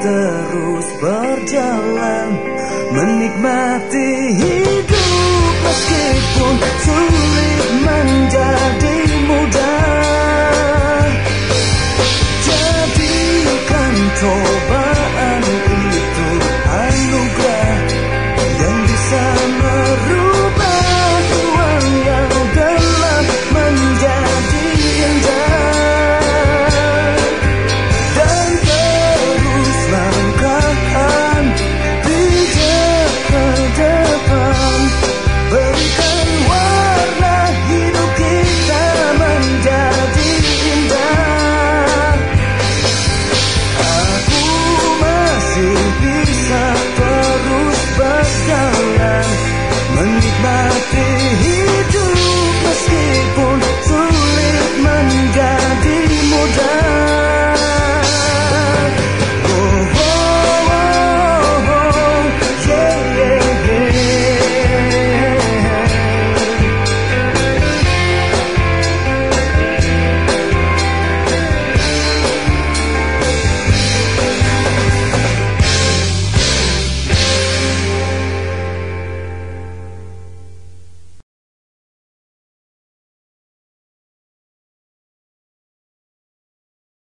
terus berjalan Menikmati hidup meskipun